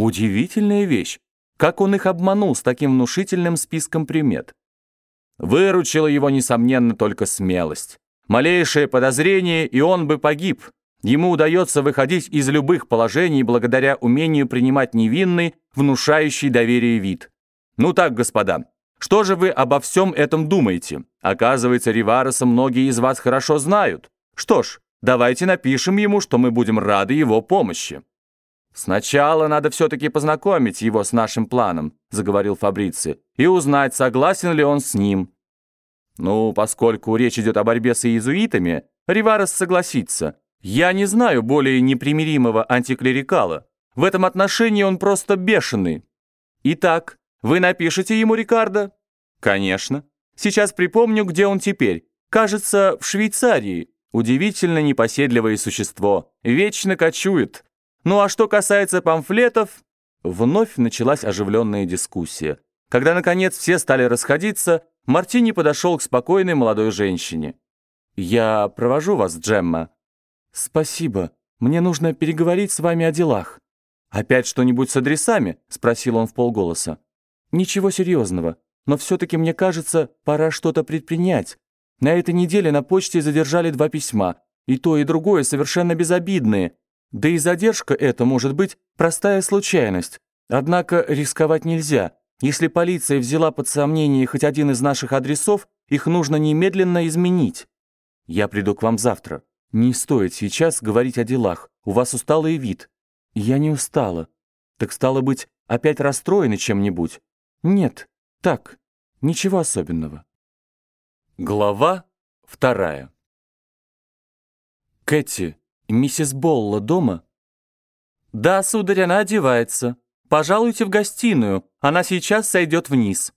Удивительная вещь. Как он их обманул с таким внушительным списком примет? Выручила его, несомненно, только смелость. Малейшее подозрение, и он бы погиб. Ему удается выходить из любых положений благодаря умению принимать невинный, внушающий доверие вид. Ну так, господа, что же вы обо всем этом думаете? Оказывается, Ривареса многие из вас хорошо знают. Что ж, давайте напишем ему, что мы будем рады его помощи. «Сначала надо все-таки познакомить его с нашим планом», — заговорил Фабрици, «и узнать, согласен ли он с ним». «Ну, поскольку речь идет о борьбе с иезуитами, Риварес согласится. Я не знаю более непримиримого антиклерикала. В этом отношении он просто бешеный. Итак, вы напишете ему, Рикардо? Конечно. Сейчас припомню, где он теперь. Кажется, в Швейцарии. Удивительно непоседливое существо. Вечно кочует. Ну а что касается памфлетов... Вновь началась оживленная дискуссия. Когда, наконец, все стали расходиться, Мартини подошел к спокойной молодой женщине. «Я провожу вас, Джемма». «Спасибо. Мне нужно переговорить с вами о делах». «Опять что-нибудь с адресами?» — спросил он в полголоса. «Ничего серьезного, но все-таки мне кажется, пора что-то предпринять. На этой неделе на почте задержали два письма, и то, и другое совершенно безобидные. Да и задержка эта может быть простая случайность. Однако рисковать нельзя. Если полиция взяла под сомнение хоть один из наших адресов, их нужно немедленно изменить. Я приду к вам завтра. Не стоит сейчас говорить о делах. У вас усталый вид. Я не устала. Так стало быть, опять расстроены чем-нибудь? Нет, так, ничего особенного. Глава вторая. Кэти, миссис Болла дома? Да, сударь, она одевается. Пожалуйте в гостиную, она сейчас сойдет вниз.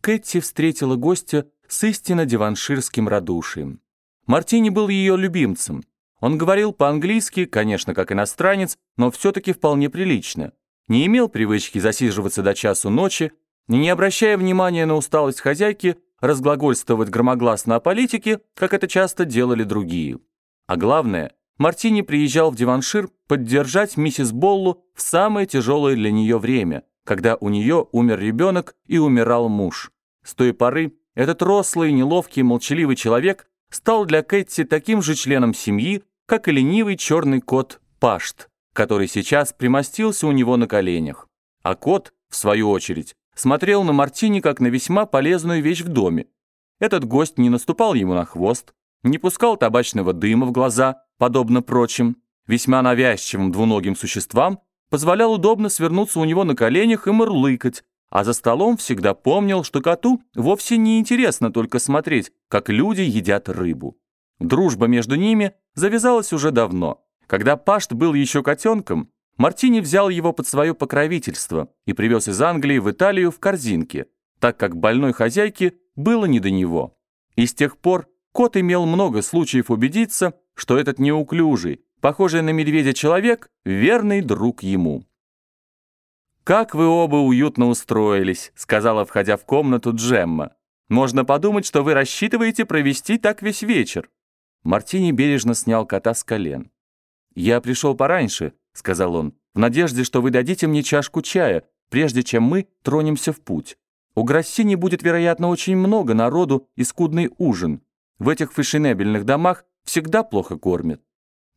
Кэти встретила гостя с истинно диванширским радушием. Мартини был ее любимцем. Он говорил по-английски, конечно, как иностранец, но все-таки вполне прилично не имел привычки засиживаться до часу ночи, и, не обращая внимания на усталость хозяйки, разглагольствовать громогласно о политике, как это часто делали другие. А главное, Мартини приезжал в Диваншир поддержать миссис Боллу в самое тяжелое для нее время, когда у нее умер ребенок и умирал муж. С той поры этот рослый, неловкий, молчаливый человек стал для Кэти таким же членом семьи, как и ленивый черный кот Пашт который сейчас примостился у него на коленях. А кот, в свою очередь, смотрел на Мартини как на весьма полезную вещь в доме. Этот гость не наступал ему на хвост, не пускал табачного дыма в глаза, подобно прочим, весьма навязчивым двуногим существам, позволял удобно свернуться у него на коленях и мурлыкать, а за столом всегда помнил, что коту вовсе не интересно только смотреть, как люди едят рыбу. Дружба между ними завязалась уже давно. Когда Пашт был еще котенком, Мартини взял его под свое покровительство и привез из Англии в Италию в корзинке, так как больной хозяйке было не до него. И с тех пор кот имел много случаев убедиться, что этот неуклюжий, похожий на медведя человек, верный друг ему. «Как вы оба уютно устроились», — сказала, входя в комнату Джемма. «Можно подумать, что вы рассчитываете провести так весь вечер». Мартини бережно снял кота с колен. «Я пришел пораньше», — сказал он, «в надежде, что вы дадите мне чашку чая, прежде чем мы тронемся в путь. У Грассини будет, вероятно, очень много народу и скудный ужин. В этих фешенебельных домах всегда плохо кормят».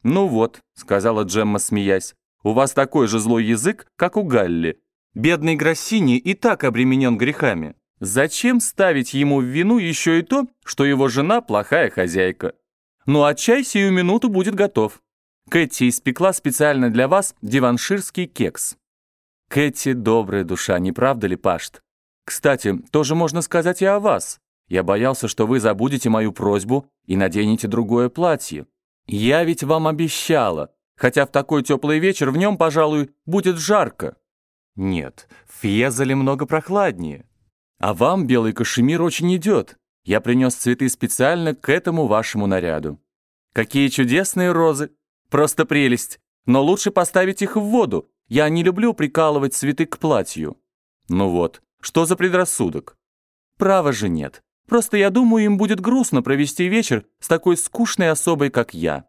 «Ну вот», — сказала Джемма, смеясь, «у вас такой же злой язык, как у Галли. Бедный Грассини и так обременен грехами. Зачем ставить ему в вину еще и то, что его жена плохая хозяйка? Ну а чай сию минуту будет готов». Кэти испекла специально для вас диванширский кекс. Кэти добрая душа, не правда ли, Пашт? Кстати, тоже можно сказать и о вас. Я боялся, что вы забудете мою просьбу и наденете другое платье. Я ведь вам обещала, хотя в такой теплый вечер в нем, пожалуй, будет жарко. Нет, в Фьезале много прохладнее. А вам белый кашемир очень идет. Я принес цветы специально к этому вашему наряду. Какие чудесные розы! Просто прелесть. Но лучше поставить их в воду. Я не люблю прикалывать цветы к платью. Ну вот, что за предрассудок? Права же нет. Просто я думаю, им будет грустно провести вечер с такой скучной особой, как я.